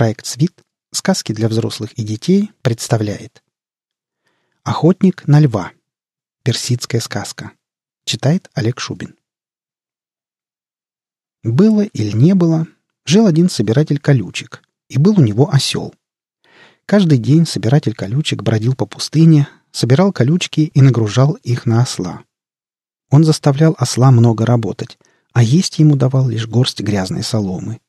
Проект «Свит. Сказки для взрослых и детей» представляет Охотник на льва. Персидская сказка. Читает Олег Шубин. Было или не было, жил один собиратель колючек, и был у него осел. Каждый день собиратель колючек бродил по пустыне, собирал колючки и нагружал их на осла. Он заставлял осла много работать, а есть ему давал лишь горсть грязной соломы.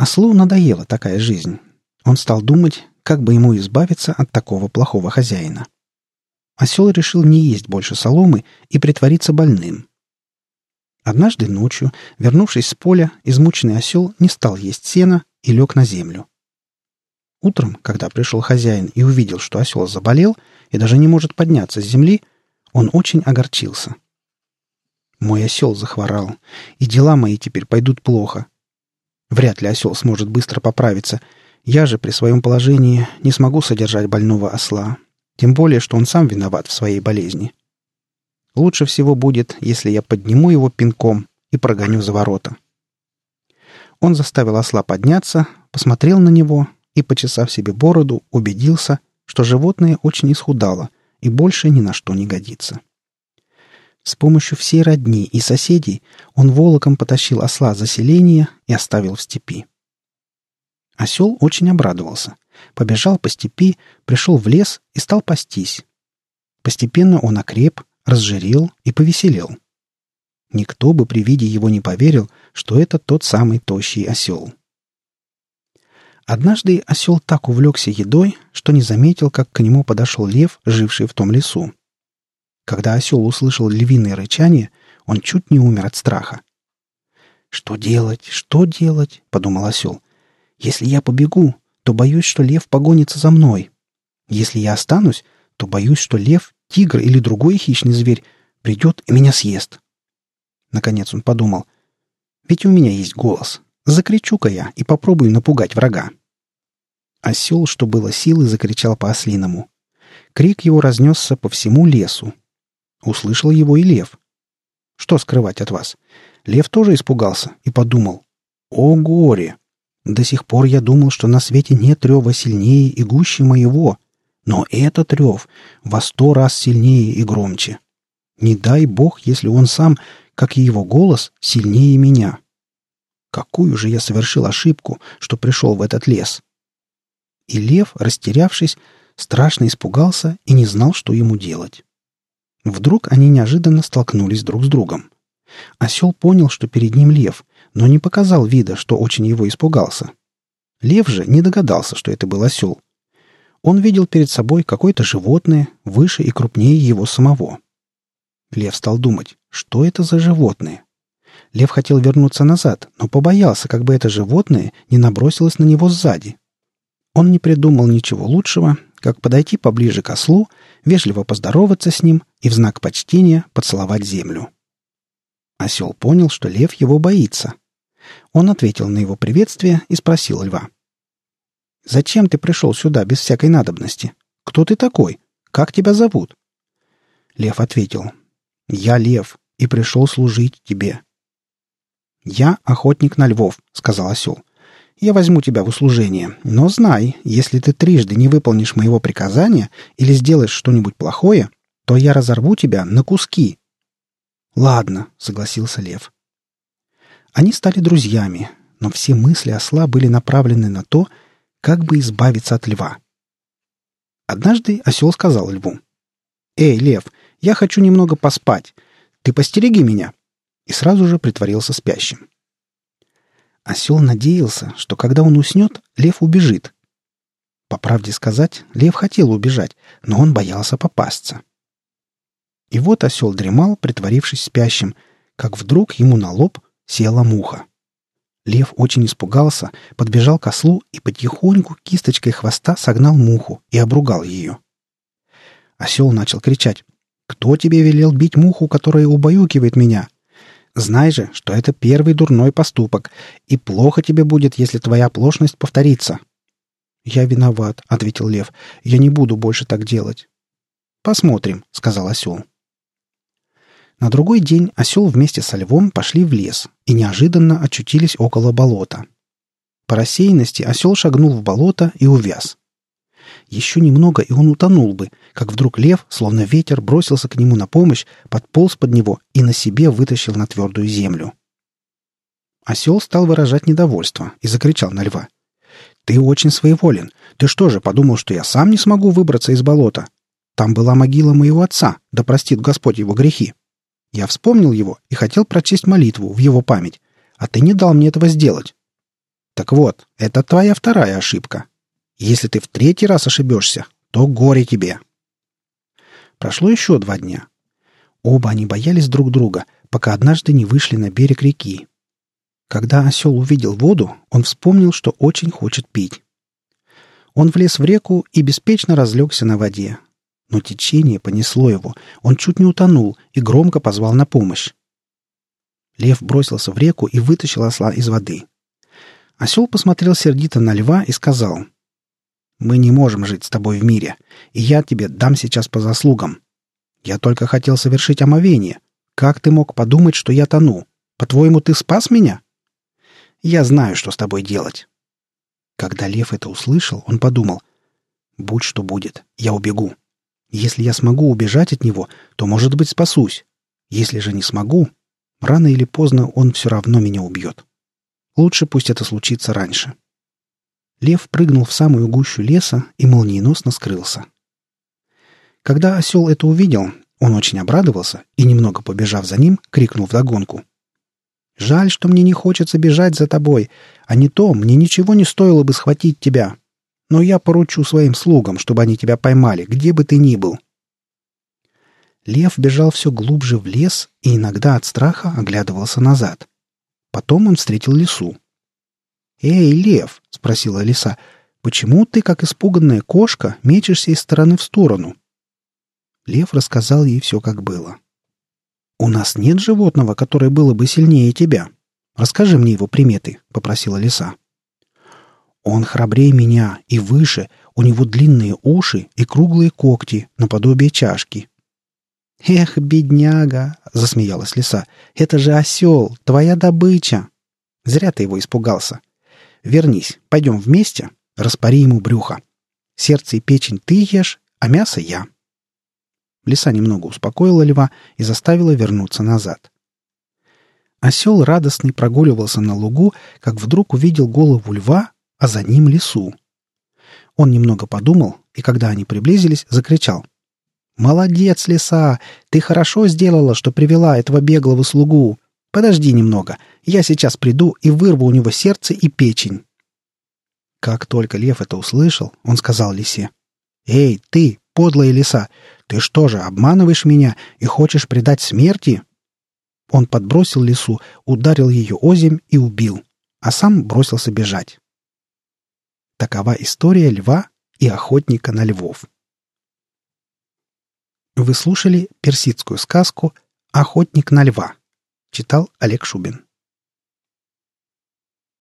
Ослу надоела такая жизнь. Он стал думать, как бы ему избавиться от такого плохого хозяина. Осел решил не есть больше соломы и притвориться больным. Однажды ночью, вернувшись с поля, измученный осел не стал есть сена и лег на землю. Утром, когда пришел хозяин и увидел, что осел заболел и даже не может подняться с земли, он очень огорчился. «Мой осел захворал, и дела мои теперь пойдут плохо. Вряд ли осел сможет быстро поправиться. Я же при своем положении не смогу содержать больного осла. Тем более, что он сам виноват в своей болезни. Лучше всего будет, если я подниму его пинком и прогоню за ворота. Он заставил осла подняться, посмотрел на него и, почесав себе бороду, убедился, что животное очень исхудало и больше ни на что не годится. С помощью всей родни и соседей он волоком потащил осла за селение и оставил в степи. Осел очень обрадовался. Побежал по степи, пришел в лес и стал пастись. Постепенно он окреп, разжирел и повеселел. Никто бы при виде его не поверил, что это тот самый тощий осел. Однажды осел так увлекся едой, что не заметил, как к нему подошел лев, живший в том лесу. Когда осел услышал львиное рычание, он чуть не умер от страха. «Что делать? Что делать?» — подумал осел. «Если я побегу, то боюсь, что лев погонится за мной. Если я останусь, то боюсь, что лев, тигр или другой хищный зверь придет и меня съест». Наконец он подумал. «Ведь у меня есть голос. Закричу-ка я и попробую напугать врага». Осел, что было силы, закричал по-ослиному. Крик его разнесся по всему лесу, Услышал его и лев. Что скрывать от вас? Лев тоже испугался и подумал. «О горе! До сих пор я думал, что на свете нет рева сильнее и гуще моего. Но этот рев во сто раз сильнее и громче. Не дай бог, если он сам, как и его голос, сильнее меня. Какую же я совершил ошибку, что пришел в этот лес?» И лев, растерявшись, страшно испугался и не знал, что ему делать. Вдруг они неожиданно столкнулись друг с другом. Осел понял, что перед ним лев, но не показал вида, что очень его испугался. Лев же не догадался, что это был осел. Он видел перед собой какое-то животное, выше и крупнее его самого. Лев стал думать, что это за животное. Лев хотел вернуться назад, но побоялся, как бы это животное не набросилось на него сзади. Он не придумал ничего лучшего, как подойти поближе к ослу, вежливо поздороваться с ним и в знак почтения поцеловать землю. Осел понял, что лев его боится. Он ответил на его приветствие и спросил льва. «Зачем ты пришел сюда без всякой надобности? Кто ты такой? Как тебя зовут?» Лев ответил. «Я лев и пришел служить тебе». «Я охотник на львов», — сказал осел. Я возьму тебя в услужение, но знай, если ты трижды не выполнишь моего приказания или сделаешь что-нибудь плохое, то я разорву тебя на куски». «Ладно», — согласился Лев. Они стали друзьями, но все мысли осла были направлены на то, как бы избавиться от льва. Однажды осел сказал льву. «Эй, лев, я хочу немного поспать. Ты постереги меня!» И сразу же притворился спящим. Осел надеялся, что когда он уснет, лев убежит. По правде сказать, лев хотел убежать, но он боялся попасться. И вот осел дремал, притворившись спящим, как вдруг ему на лоб села муха. Лев очень испугался, подбежал к ослу и потихоньку кисточкой хвоста согнал муху и обругал ее. Осел начал кричать. «Кто тебе велел бить муху, которая убаюкивает меня? Знай же, что это первый дурной поступок, и плохо тебе будет, если твоя оплошность повторится». «Я виноват», — ответил лев. «Я не буду больше так делать». «Посмотрим», — сказал осел. На другой день осел вместе со львом пошли в лес и неожиданно очутились около болота. По рассеянности осел шагнул в болото и увяз. Еще немного, и он утонул бы, как вдруг лев, словно ветер, бросился к нему на помощь, подполз под него и на себе вытащил на твердую землю. Осел стал выражать недовольство и закричал на льва. «Ты очень своеволен. Ты что же, подумал, что я сам не смогу выбраться из болота? Там была могила моего отца, да простит Господь его грехи. Я вспомнил его и хотел прочесть молитву в его память, а ты не дал мне этого сделать. Так вот, это твоя вторая ошибка. Если ты в третий раз ошибешься, то горе тебе. Прошло еще два дня. Оба они боялись друг друга, пока однажды не вышли на берег реки. Когда осел увидел воду, он вспомнил, что очень хочет пить. Он влез в реку и беспечно разлегся на воде. Но течение понесло его, он чуть не утонул и громко позвал на помощь. Лев бросился в реку и вытащил осла из воды. Осел посмотрел сердито на льва и сказал — мы не можем жить с тобой в мире, и я тебе дам сейчас по заслугам. Я только хотел совершить омовение. Как ты мог подумать, что я тону? По-твоему, ты спас меня? Я знаю, что с тобой делать». Когда лев это услышал, он подумал, «Будь что будет, я убегу. Если я смогу убежать от него, то, может быть, спасусь. Если же не смогу, рано или поздно он все равно меня убьет. Лучше пусть это случится раньше». Лев прыгнул в самую гущу леса и молниеносно скрылся. Когда осел это увидел, он очень обрадовался и, немного побежав за ним, крикнул вдогонку. «Жаль, что мне не хочется бежать за тобой, а не то мне ничего не стоило бы схватить тебя. Но я поручу своим слугам, чтобы они тебя поймали, где бы ты ни был». Лев бежал все глубже в лес и иногда от страха оглядывался назад. Потом он встретил лису. «Эй, лев!» — спросила лиса. «Почему ты, как испуганная кошка, мечешься из стороны в сторону?» Лев рассказал ей все, как было. «У нас нет животного, которое было бы сильнее тебя. Расскажи мне его приметы», — попросила лиса. «Он храбрее меня и выше, у него длинные уши и круглые когти, наподобие чашки». «Эх, бедняга!» — засмеялась лиса. «Это же осел, твоя добыча!» «Зря ты его испугался. Вернись, пойдем вместе, распори ему брюхо. Сердце и печень ты ешь, а мясо я». Лиса немного успокоила льва и заставила вернуться назад. Осел радостный прогуливался на лугу, как вдруг увидел голову льва, а за ним лису. Он немного подумал, и когда они приблизились, закричал. «Молодец, лиса! Ты хорошо сделала, что привела этого беглого слугу. Подожди немного, я сейчас приду и вырву у него сердце и печень». Как только лев это услышал, он сказал лисе. «Эй, ты, подлая лиса, ты что же, обманываешь меня и хочешь предать смерти?» Он подбросил лису, ударил ее озимь и убил, а сам бросился бежать. Такова история льва и охотника на львов. Вы слушали персидскую сказку «Охотник на льва». Читал Олег Шубин.